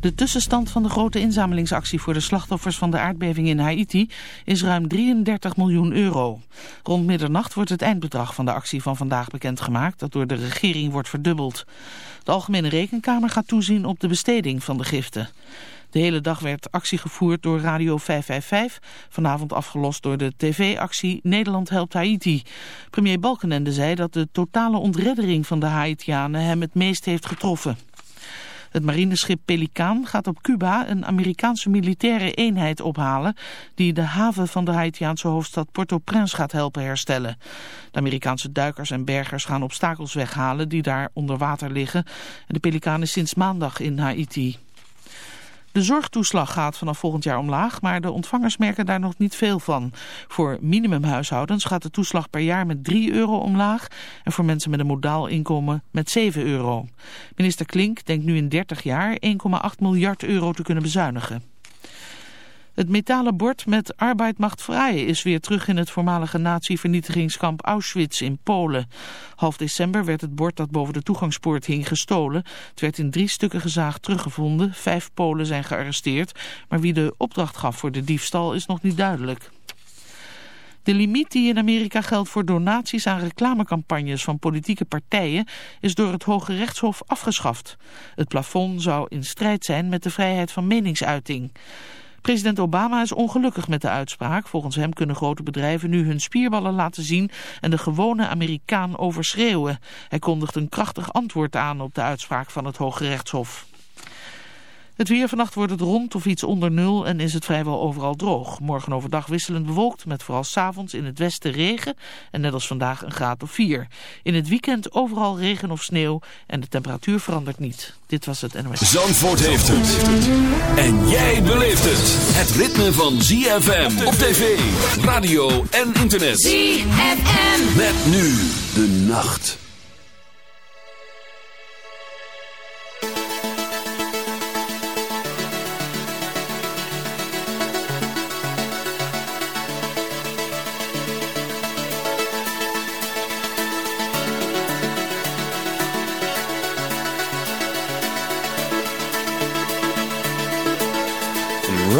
De tussenstand van de grote inzamelingsactie voor de slachtoffers van de aardbeving in Haiti is ruim 33 miljoen euro. Rond middernacht wordt het eindbedrag van de actie van vandaag bekendgemaakt, dat door de regering wordt verdubbeld. De Algemene Rekenkamer gaat toezien op de besteding van de giften. De hele dag werd actie gevoerd door Radio 555, vanavond afgelost door de tv-actie Nederland helpt Haiti. Premier Balkenende zei dat de totale ontreddering van de Haitianen hem het meest heeft getroffen. Het marineschip Pelikaan gaat op Cuba een Amerikaanse militaire eenheid ophalen die de haven van de Haitiaanse hoofdstad Port-au-Prince gaat helpen herstellen. De Amerikaanse duikers en bergers gaan obstakels weghalen die daar onder water liggen. En de Pelikaan is sinds maandag in Haiti. De zorgtoeslag gaat vanaf volgend jaar omlaag, maar de ontvangers merken daar nog niet veel van. Voor minimumhuishoudens gaat de toeslag per jaar met 3 euro omlaag en voor mensen met een modaal inkomen met 7 euro. Minister Klink denkt nu in 30 jaar 1,8 miljard euro te kunnen bezuinigen. Het metalen bord met Arbeid macht vrij is weer terug in het voormalige nazi-vernietigingskamp Auschwitz in Polen. Half december werd het bord dat boven de toegangspoort hing gestolen. Het werd in drie stukken gezaagd teruggevonden. Vijf Polen zijn gearresteerd, maar wie de opdracht gaf voor de diefstal is nog niet duidelijk. De limiet die in Amerika geldt voor donaties aan reclamecampagnes van politieke partijen is door het Hoge Rechtshof afgeschaft. Het plafond zou in strijd zijn met de vrijheid van meningsuiting. President Obama is ongelukkig met de uitspraak. Volgens hem kunnen grote bedrijven nu hun spierballen laten zien en de gewone Amerikaan overschreeuwen. Hij kondigt een krachtig antwoord aan op de uitspraak van het Hoge Rechtshof. Het weer vannacht wordt het rond of iets onder nul en is het vrijwel overal droog. Morgen overdag wisselend bewolkt met vooral s'avonds in het westen regen en net als vandaag een graad of 4. In het weekend overal regen of sneeuw en de temperatuur verandert niet. Dit was het NOS. Zandvoort heeft het. En jij beleeft het. Het ritme van ZFM op tv, radio en internet. ZFM. Met nu de nacht.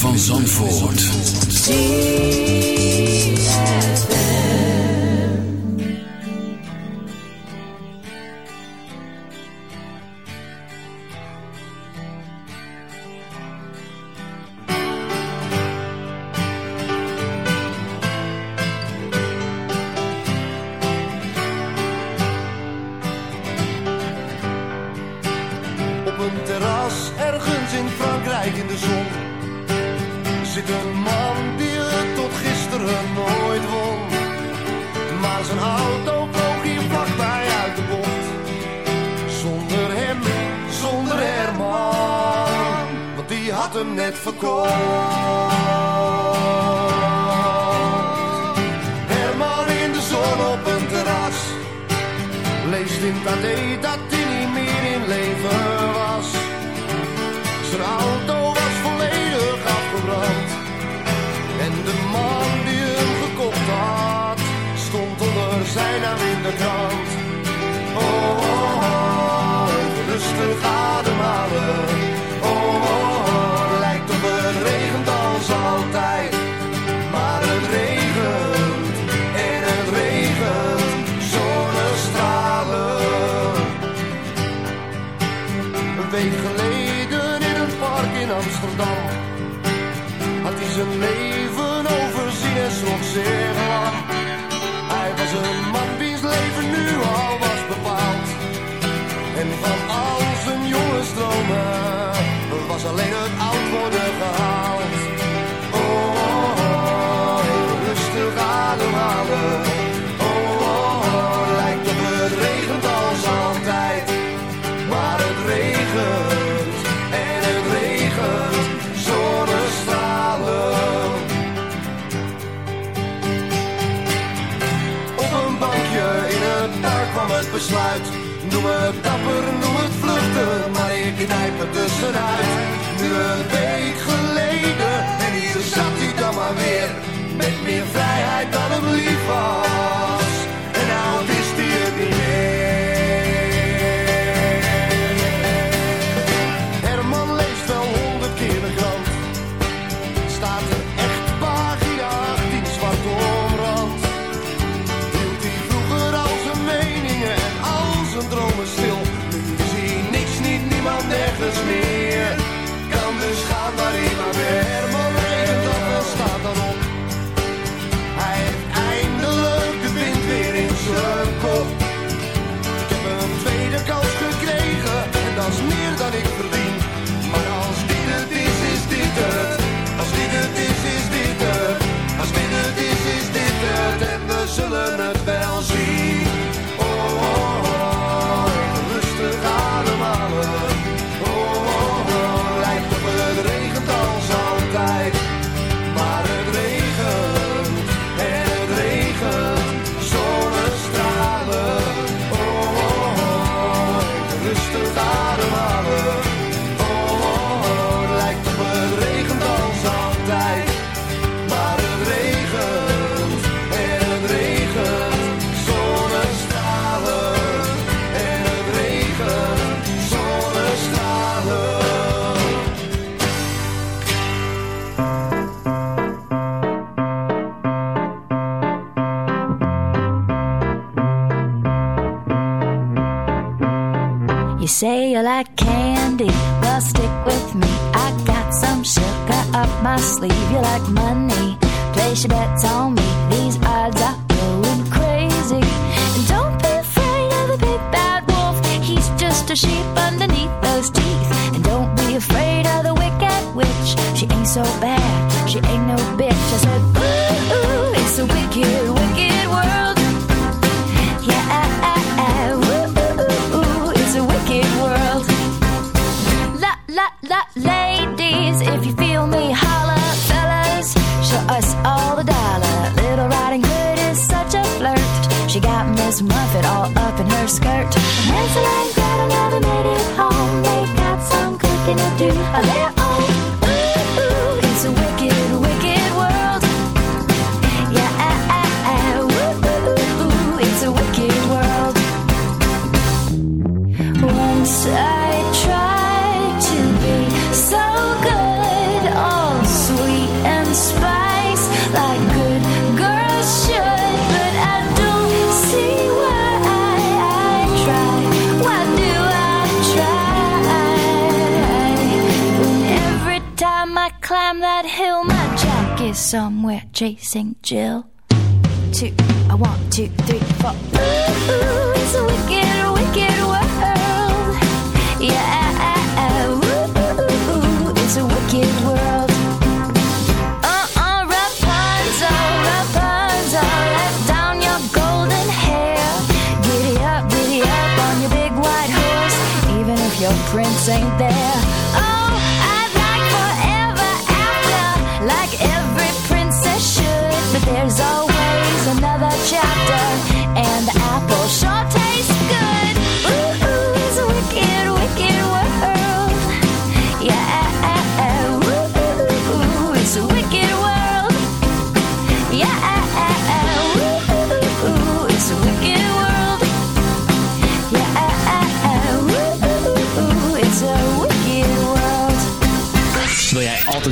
van Zandvoort. tussenuit. Nu een week geleden, en hier zat hij dan maar weer. Met meer vrijheid dan een lief was. Prince ain't there.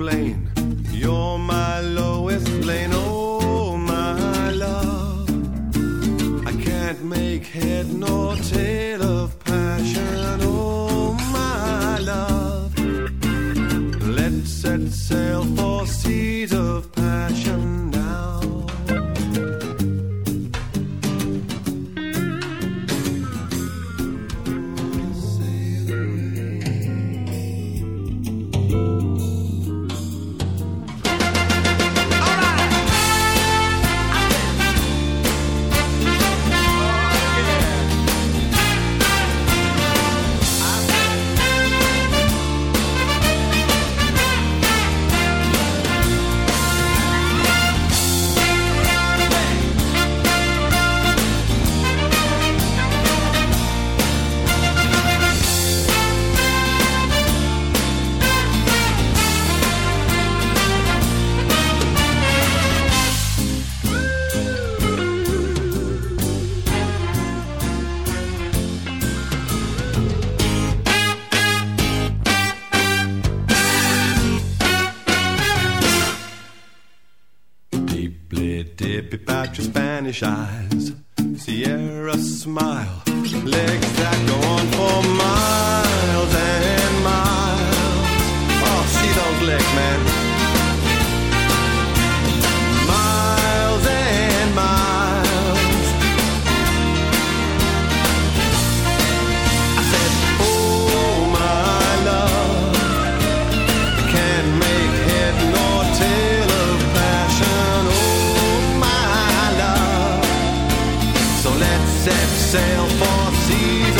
explain. You're my lowest lane, oh my love. I can't make head nor tail of sail for seas.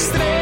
Je